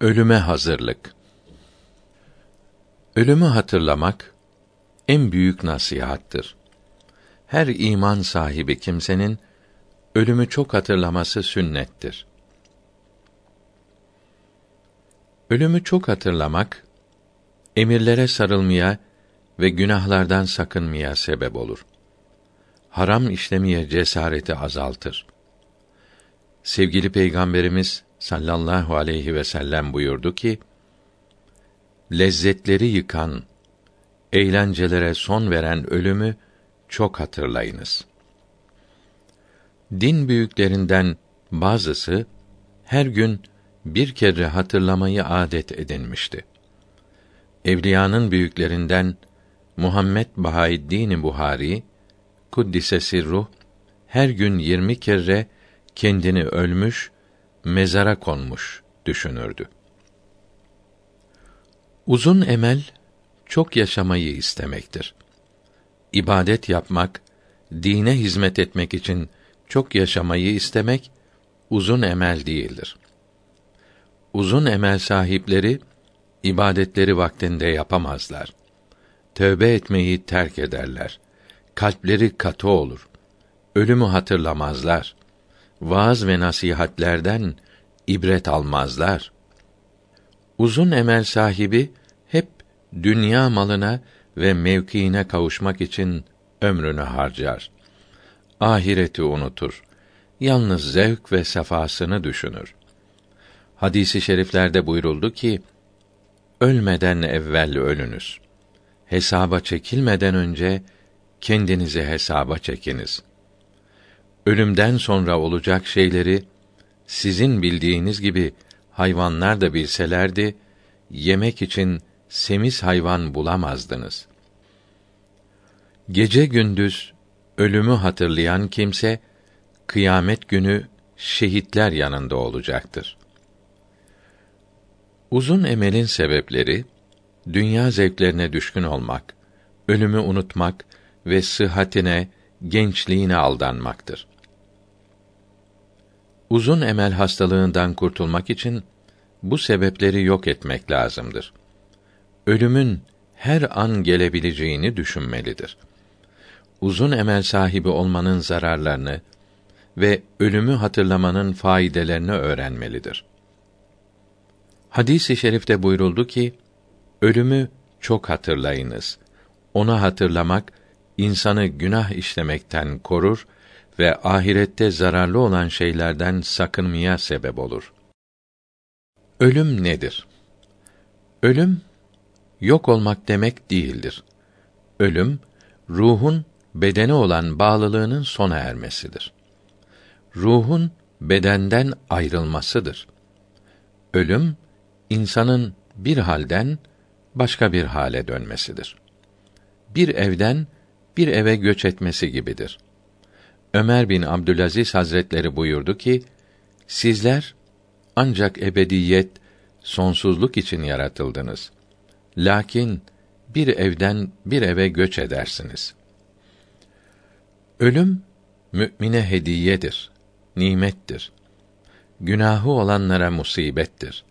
Ölüme hazırlık. Ölümü hatırlamak en büyük nasihattır. Her iman sahibi kimsenin ölümü çok hatırlaması sünnettir. Ölümü çok hatırlamak emirlere sarılmaya ve günahlardan sakınmaya sebep olur. Haram işlemeye cesareti azaltır. Sevgili Peygamberimiz sallallahu aleyhi ve sellem buyurdu ki: Lezzetleri yıkan, eğlencelere son veren ölümü çok hatırlayınız. Din büyüklerinden bazısı her gün bir kere hatırlamayı adet edinmişti. Evliyanın büyüklerinden Muhammed Bahaeddin Buhari kuddise sirruh her gün yirmi kere kendini ölmüş, mezara konmuş düşünürdü. Uzun emel çok yaşamayı istemektir. İbadet yapmak, dine hizmet etmek için çok yaşamayı istemek uzun emel değildir. Uzun emel sahipleri ibadetleri vaktinde yapamazlar. Tövbe etmeyi terk ederler. Kalpleri katı olur. Ölümü hatırlamazlar. Vaaz ve nasihatlerden ibret almazlar. Uzun emel sahibi hep dünya malına ve mevkiine kavuşmak için ömrünü harcar. Ahireti unutur. Yalnız zevk ve sefasını düşünür. Hadisi şeriflerde buyuruldu ki: Ölmeden evvel ölünüz. Hesaba çekilmeden önce kendinizi hesaba çekiniz. Ölümden sonra olacak şeyleri sizin bildiğiniz gibi hayvanlar da bilselerdi, yemek için semiz hayvan bulamazdınız. Gece gündüz ölümü hatırlayan kimse kıyamet günü şehitler yanında olacaktır. Uzun emelin sebepleri dünya zevklerine düşkün olmak, ölümü unutmak ve sıhhatine, gençliğine aldanmaktır. Uzun emel hastalığından kurtulmak için bu sebepleri yok etmek lazımdır. Ölümün her an gelebileceğini düşünmelidir. Uzun emel sahibi olmanın zararlarını ve ölümü hatırlamanın faydelerini öğrenmelidir. Hadis-i şerifte buyuruldu ki, ölümü çok hatırlayınız. Onu hatırlamak insanı günah işlemekten korur ve ahirette zararlı olan şeylerden sakınmaya sebep olur. Ölüm nedir? Ölüm yok olmak demek değildir. Ölüm ruhun bedene olan bağlılığının sona ermesidir. Ruhun bedenden ayrılmasıdır. Ölüm insanın bir halden başka bir hale dönmesidir. Bir evden bir eve göç etmesi gibidir. Ömer bin Abdülaziz Hazretleri buyurdu ki: Sizler ancak ebediyet, sonsuzluk için yaratıldınız. Lakin bir evden bir eve göç edersiniz. Ölüm mümine hediyedir, nimettir. Günahı olanlara musibettir.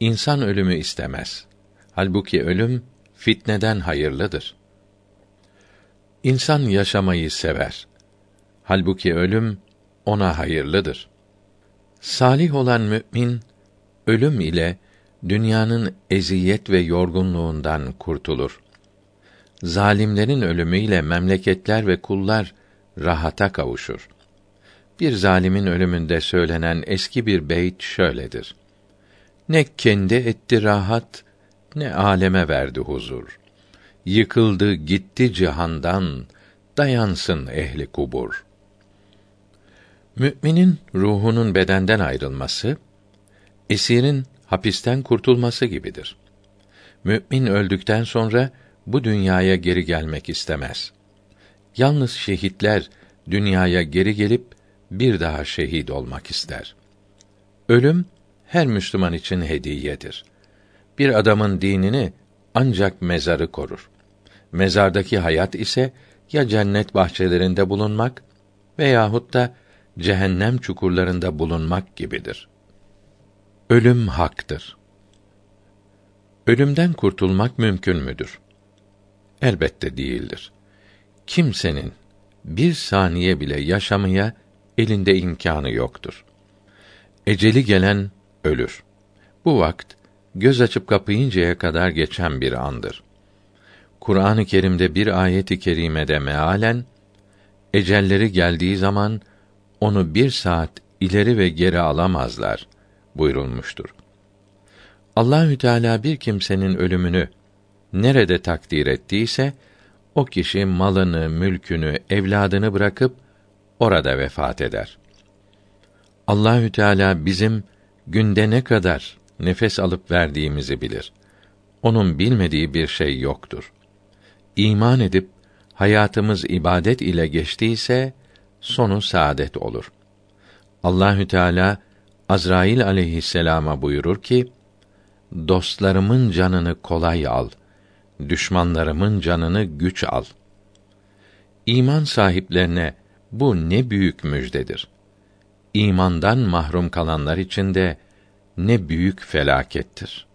İnsan ölümü istemez. Halbuki ölüm fitneden hayırlıdır. İnsan yaşamayı sever. Halbuki ölüm ona hayırlıdır. Salih olan mümin ölüm ile dünyanın eziyet ve yorgunluğundan kurtulur. Zalimlerin ölümüyle memleketler ve kullar rahata kavuşur. Bir zalimin ölümünde söylenen eski bir beyt şöyledir: Ne kendi etti rahat, ne aleme verdi huzur. Yıkıldı gitti cihandan, dayansın ehli kubur. Müminin ruhunun bedenden ayrılması, esirin hapisten kurtulması gibidir. Mümin öldükten sonra bu dünyaya geri gelmek istemez. Yalnız şehitler dünyaya geri gelip bir daha şehit olmak ister. Ölüm her Müslüman için hediyedir. Bir adamın dinini ancak mezarı korur. Mezardaki hayat ise ya cennet bahçelerinde bulunmak veyahut da cehennem çukurlarında bulunmak gibidir. Ölüm haktır. Ölümden kurtulmak mümkün müdür? Elbette değildir. Kimsenin bir saniye bile yaşamaya elinde imkanı yoktur. Eceli gelen ölür. Bu vakt göz açıp kapayıncaya kadar geçen bir andır. Kur'an-ı Kerim'de bir ayet-i kerimede mealen ecelleri geldiği zaman onu bir saat ileri ve geri alamazlar buyurulmuştur. Allahü Teala bir kimsenin ölümünü nerede takdir ettiyse o kişi malını, mülkünü, evladını bırakıp orada vefat eder. Allahü Teala bizim günde ne kadar nefes alıp verdiğimizi bilir. Onun bilmediği bir şey yoktur. İman edip hayatımız ibadet ile geçtiyse sonu saadet olur. Allahü Teala Azrail aleyhisselama buyurur ki: Dostlarımın canını kolay al, düşmanlarımın canını güç al. İman sahiplerine bu ne büyük müjdedir. İmandan mahrum kalanlar için de ne büyük felakettir.